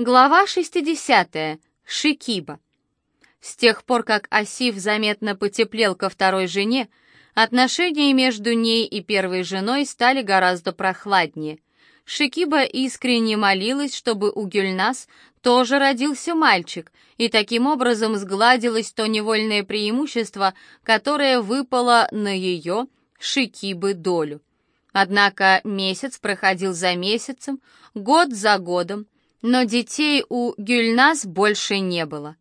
Глава 60. Шикиба. С тех пор, как Асиф заметно потеплел ко второй жене, отношения между ней и первой женой стали гораздо прохладнее. Шикиба искренне молилась, чтобы у Гюльнас тоже родился мальчик, и таким образом сгладилось то невольное преимущество, которое выпало на ее, Шикибы, долю. Однако месяц проходил за месяцем, год за годом, но детей у Гюльнас больше не было.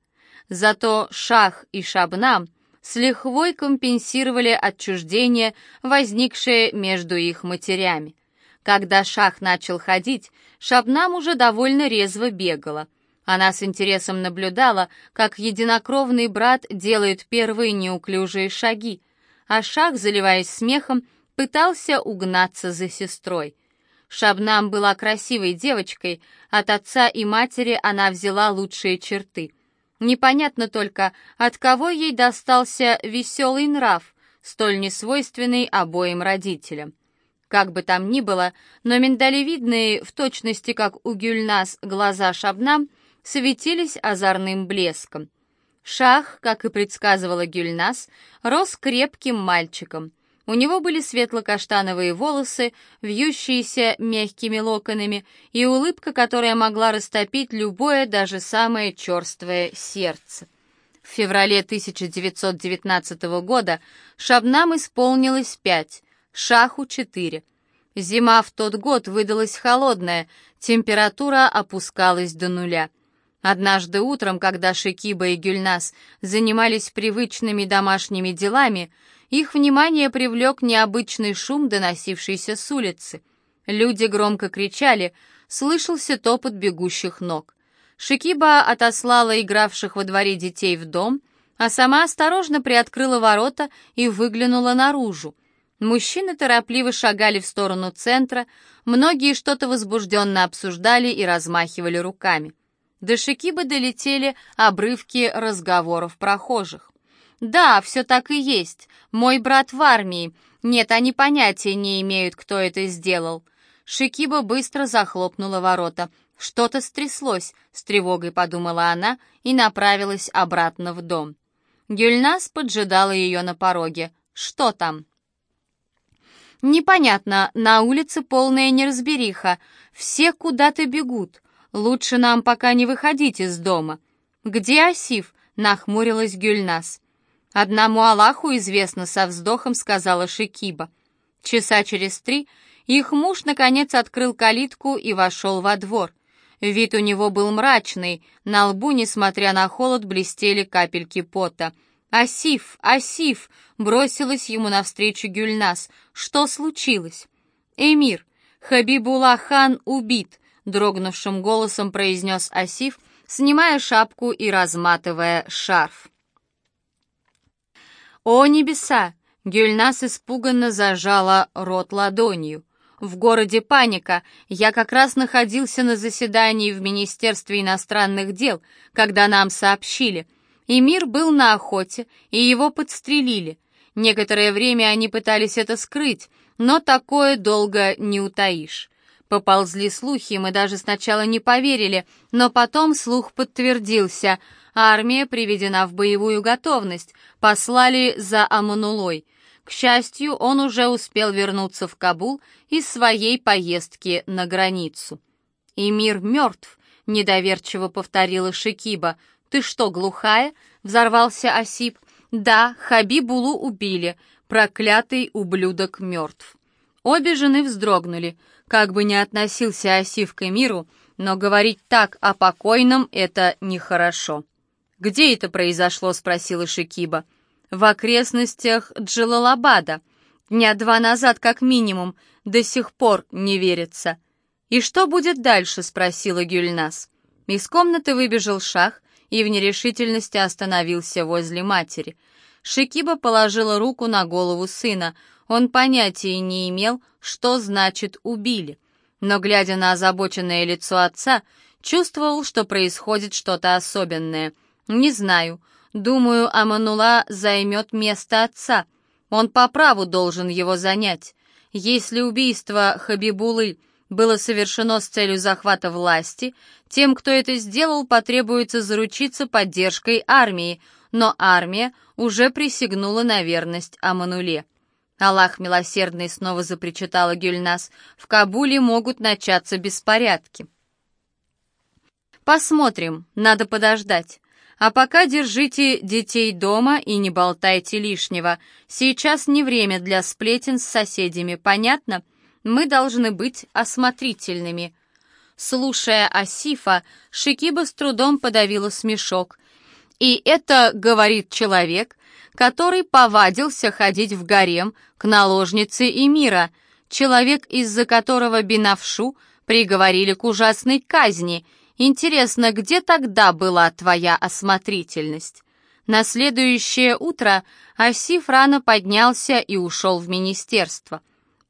Зато Шах и Шабнам с лихвой компенсировали отчуждение, возникшее между их матерями. Когда Шах начал ходить, Шабнам уже довольно резво бегала. Она с интересом наблюдала, как единокровный брат делает первые неуклюжие шаги, а Шах, заливаясь смехом, пытался угнаться за сестрой — Шабнам была красивой девочкой, от отца и матери она взяла лучшие черты. Непонятно только, от кого ей достался веселый нрав, столь несвойственный обоим родителям. Как бы там ни было, но миндалевидные, в точности как у Гюльнас, глаза Шабнам светились озорным блеском. Шах, как и предсказывала Гюльнас, рос крепким мальчиком. У него были светло-каштановые волосы, вьющиеся мягкими локонами, и улыбка, которая могла растопить любое, даже самое черствое сердце. В феврале 1919 года Шабнам исполнилось пять, Шаху четыре. Зима в тот год выдалась холодная, температура опускалась до нуля. Однажды утром, когда Шикиба и Гюльнас занимались привычными домашними делами, их внимание привлек необычный шум, доносившийся с улицы. Люди громко кричали, слышался топот бегущих ног. Шикиба отослала игравших во дворе детей в дом, а сама осторожно приоткрыла ворота и выглянула наружу. Мужчины торопливо шагали в сторону центра, многие что-то возбужденно обсуждали и размахивали руками. До Шикибы долетели обрывки разговоров прохожих. «Да, все так и есть. Мой брат в армии. Нет, они понятия не имеют, кто это сделал». Шикиба быстро захлопнула ворота. «Что-то стряслось», — с тревогой подумала она и направилась обратно в дом. Гюльнас поджидала ее на пороге. «Что там?» «Непонятно, на улице полная неразбериха. Все куда-то бегут. Лучше нам пока не выходить из дома». «Где Асиф?» — нахмурилась Гюльнас. «Одному Аллаху известно», — со вздохом сказала Шикиба. Часа через три их муж, наконец, открыл калитку и вошел во двор. Вид у него был мрачный, на лбу, несмотря на холод, блестели капельки пота. «Асиф! Асиф!» — бросилась ему навстречу Гюльнас. «Что случилось?» «Эмир, Хабибулlah хан убит», — дрогнувшим голосом произнес Асиф, снимая шапку и разматывая шарф. «О небеса!» — Гюльнас испуганно зажала рот ладонью. «В городе паника. Я как раз находился на заседании в Министерстве иностранных дел, когда нам сообщили. Эмир был на охоте, и его подстрелили. Некоторое время они пытались это скрыть, но такое долго не утаишь». Поползли слухи, мы даже сначала не поверили, но потом слух подтвердился — Армия приведена в боевую готовность, послали за Аманулой. К счастью, он уже успел вернуться в Кабул из своей поездки на границу. «И мир мертв», — недоверчиво повторила Шикиба. «Ты что, глухая?» — взорвался Осип. «Да, Хабибулу убили. Проклятый ублюдок мертв». Обе жены вздрогнули. Как бы ни относился Осип к миру, но говорить так о покойном — это нехорошо. «Где это произошло?» — спросила Шикиба. «В окрестностях Джалалабада. Дня два назад, как минимум. До сих пор не верится». «И что будет дальше?» — спросила Гюльнас. Из комнаты выбежал Шах и в нерешительности остановился возле матери. Шикиба положила руку на голову сына. Он понятия не имел, что значит «убили». Но, глядя на озабоченное лицо отца, чувствовал, что происходит что-то особенное — «Не знаю. Думаю, Аманула займет место отца. Он по праву должен его занять. Если убийство Хабибулы было совершено с целью захвата власти, тем, кто это сделал, потребуется заручиться поддержкой армии, но армия уже присягнула на верность Амануле. Аллах милосердный снова запричитала Гюльнас, в Кабуле могут начаться беспорядки. Посмотрим, надо подождать. А пока держите детей дома и не болтайте лишнего. Сейчас не время для сплетен с соседями, понятно? Мы должны быть осмотрительными. Слушая Асифа, Шикиба с трудом подавила смешок. И это говорит человек, который повадился ходить в гарем к наложнице Эмира, человек, из-за которого Бинавшу приговорили к ужасной казни — Интересно, где тогда была твоя осмотрительность? На следующее утро Асиф рано поднялся и ушел в министерство.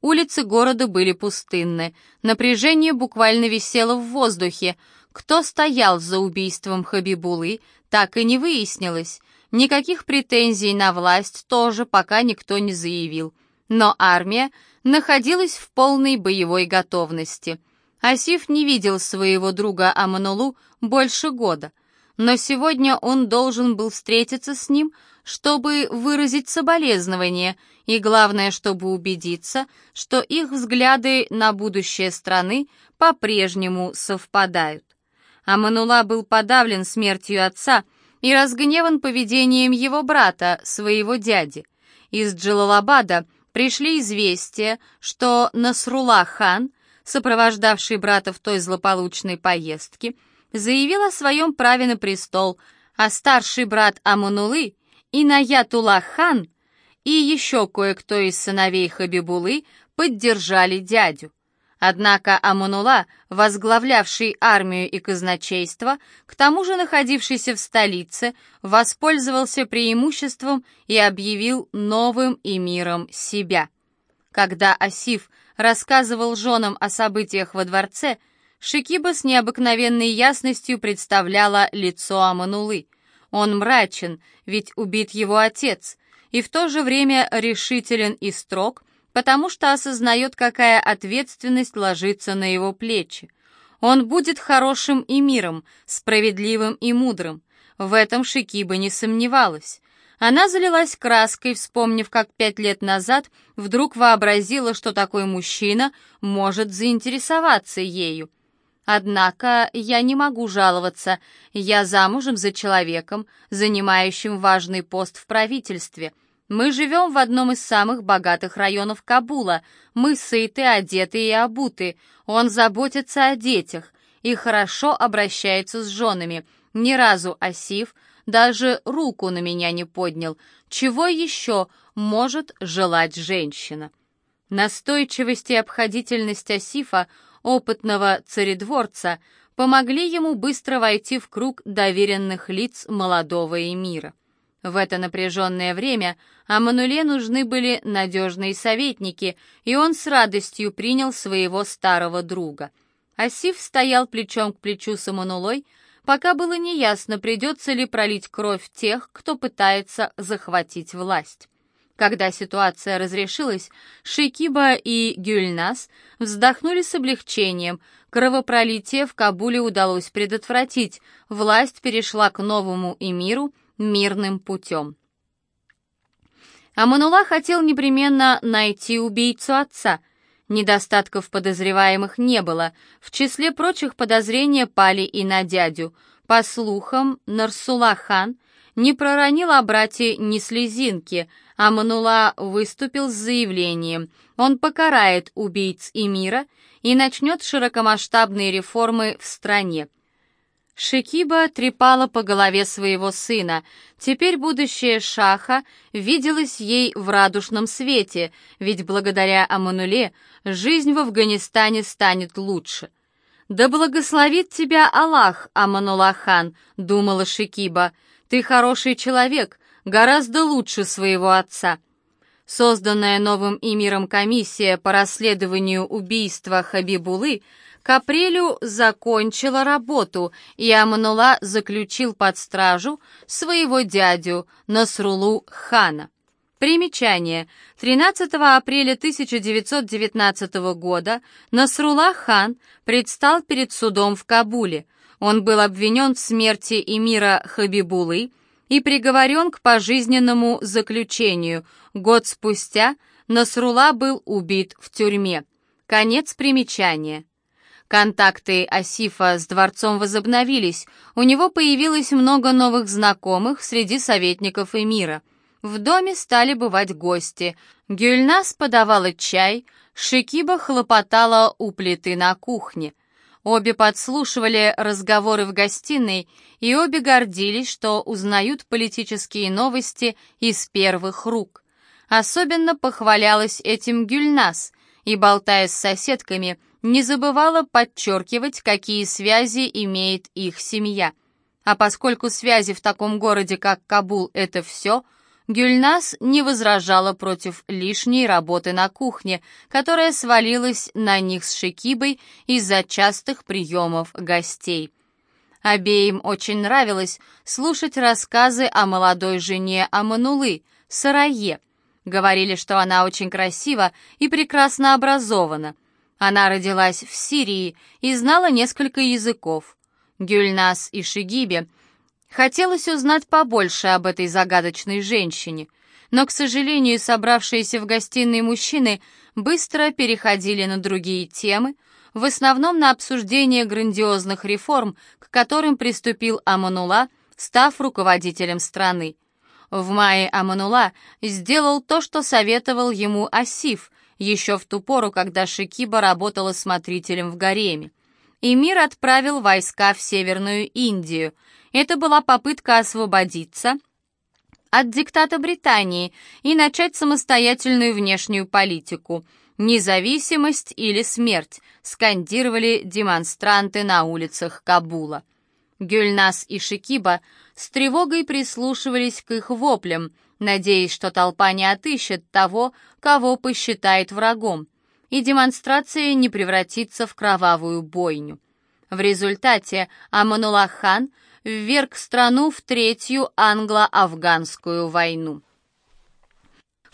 Улицы города были пустынны, напряжение буквально висело в воздухе. Кто стоял за убийством Хабибулы, так и не выяснилось. Никаких претензий на власть тоже пока никто не заявил. Но армия находилась в полной боевой готовности. Асиф не видел своего друга Аманулу больше года, но сегодня он должен был встретиться с ним, чтобы выразить соболезнование и, главное, чтобы убедиться, что их взгляды на будущее страны по-прежнему совпадают. Аманула был подавлен смертью отца и разгневан поведением его брата, своего дяди. Из Джалалабада пришли известия, что Насрула хан сопровождавший брата в той злополучной поездке, заявил о своем праве на престол, а старший брат Амунулы, Инаятулlah хан и еще кое-кто из сыновей Хабибулы поддержали дядю. Однако Амунула, возглавлявший армию и казначейство, к тому же находившийся в столице, воспользовался преимуществом и объявил новым эмиром себя. Когда Асиф рассказывал женам о событиях во дворце, Шикиба с необыкновенной ясностью представляла лицо Аманулы. Он мрачен, ведь убит его отец, и в то же время решителен и строг, потому что осознает, какая ответственность ложится на его плечи. Он будет хорошим и миром, справедливым и мудрым. В этом Шикиба не сомневалась. Она залилась краской, вспомнив, как пять лет назад вдруг вообразила, что такой мужчина может заинтересоваться ею. Однако я не могу жаловаться, я замужем за человеком, занимающим важный пост в правительстве. Мы живем в одном из самых богатых районов Кабула, мы сыты, одеты и обуты, он заботится о детях и хорошо обращается с женами. Ни разу Асив даже руку на меня не поднял. Чего еще может желать женщина? Настойчивость и обходительность Асифа, опытного царедворца, помогли ему быстро войти в круг доверенных лиц молодого эмира. В это напряженное время Амануле нужны были надежные советники, и он с радостью принял своего старого друга. Асиф стоял плечом к плечу с Аманулой, пока было неясно, придется ли пролить кровь тех, кто пытается захватить власть. Когда ситуация разрешилась, Шикиба и Гюльнас вздохнули с облегчением. Кровопролитие в Кабуле удалось предотвратить, власть перешла к новому эмиру мирным путем. Аманула хотел непременно найти убийцу отца — Недостатков подозреваемых не было. В числе прочих подозрения пали и на дядю. По слухам, Нарсула хан не проронил о брате ни слезинки, а Манула выступил с заявлением. Он покарает убийц Эмира и начнет широкомасштабные реформы в стране. Шикиба трепала по голове своего сына. Теперь будущее Шаха виделось ей в радужном свете, ведь благодаря Амануле жизнь в Афганистане станет лучше. «Да благословит тебя Аллах, Аманулахан», — думала Шикиба. «Ты хороший человек, гораздо лучше своего отца». Созданная новым эмиром комиссия по расследованию убийства Хабибулы — к апрелю закончила работу, и Аманула заключил под стражу своего дядю Насрулу хана. Примечание. 13 апреля 1919 года Насрулlah хан предстал перед судом в Кабуле. Он был обвинен в смерти эмира Хабибулы и приговорен к пожизненному заключению. Год спустя Насрула был убит в тюрьме. Конец примечания. Контакты Асифа с дворцом возобновились, у него появилось много новых знакомых среди советников эмира. В доме стали бывать гости. Гюльнас подавала чай, Шикиба хлопотала у плиты на кухне. Обе подслушивали разговоры в гостиной, и обе гордились, что узнают политические новости из первых рук. Особенно похвалялась этим Гюльнас, и, болтая с соседками, не забывала подчеркивать, какие связи имеет их семья. А поскольку связи в таком городе, как Кабул, это все, Гюльнас не возражала против лишней работы на кухне, которая свалилась на них с Шекибой из-за частых приемов гостей. Обеим очень нравилось слушать рассказы о молодой жене Аманулы, Сарае. Говорили, что она очень красива и прекрасно образована — она родилась в Сирии и знала несколько языков. Гюльнас и Шигибе хотелось узнать побольше об этой загадочной женщине, но, к сожалению, собравшиеся в гостиной мужчины быстро переходили на другие темы, в основном на обсуждение грандиозных реформ, к которым приступил Аманула, став руководителем страны. В мае Аманула сделал то, что советовал ему Асиф, еще в ту пору, когда Шикиба работала смотрителем в гареме. И мир отправил войска в Северную Индию. Это была попытка освободиться от диктата Британии и начать самостоятельную внешнюю политику. «Независимость или смерть», скандировали демонстранты на улицах Кабула. Гюльнас и Шикиба с тревогой прислушивались к их воплям – надеясь, что толпа не отыщет того, кого посчитает врагом, и демонстрация не превратится в кровавую бойню. В результате Аманулах хан вверг страну в Третью англо-афганскую войну.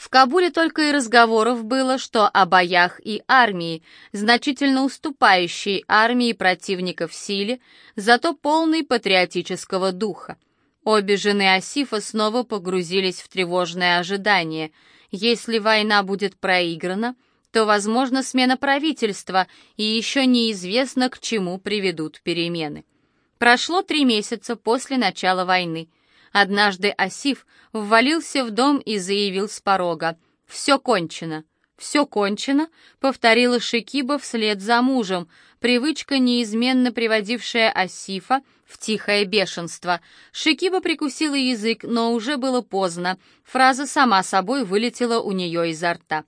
В Кабуле только и разговоров было, что о боях и армии, значительно уступающей армии противника в силе, зато полной патриотического духа. Обе жены Асифа снова погрузились в тревожное ожидание. Если война будет проиграна, то возможно смена правительства, и еще неизвестно, к чему приведут перемены. Прошло три месяца после начала войны. Однажды Асиф ввалился в дом и заявил с порога «Все кончено». «Все кончено», — повторила Шикиба вслед за мужем, привычка, неизменно приводившая Асифа в тихое бешенство. Шикиба прикусила язык, но уже было поздно. Фраза сама собой вылетела у нее изо рта.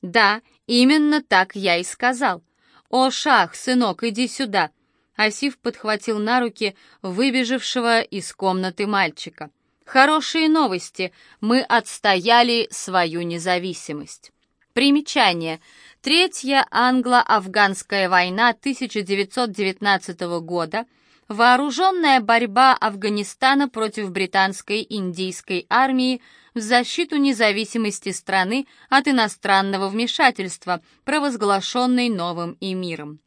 «Да, именно так я и сказал». «О, Шах, сынок, иди сюда!» Асиф подхватил на руки выбежавшего из комнаты мальчика. «Хорошие новости. Мы отстояли свою независимость». Примечание. Третья англо-афганская война 1919 года – Вооруженная борьба Афганистана против британской индийской армии в защиту независимости страны от иностранного вмешательства, провозглашенной новым эмиром.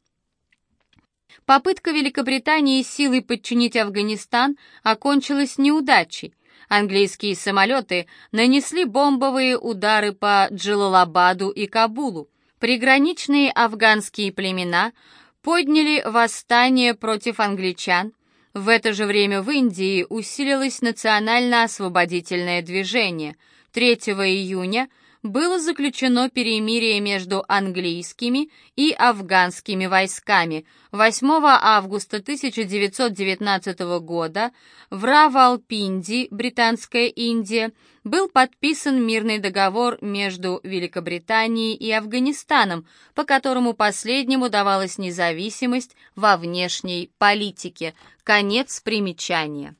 Попытка Великобритании силой подчинить Афганистан окончилась неудачей. Английские самолеты нанесли бомбовые удары по Джилалабаду и Кабулу. Приграничные афганские племена подняли восстание против англичан. В это же время в Индии усилилось национально-освободительное движение. 3 июня было заключено перемирие между английскими и афганскими войсками. 8 августа 1919 года в Равалпинди, Британская Индия, был подписан мирный договор между Великобританией и Афганистаном, по которому последнему давалась независимость во внешней политике. Конец примечания.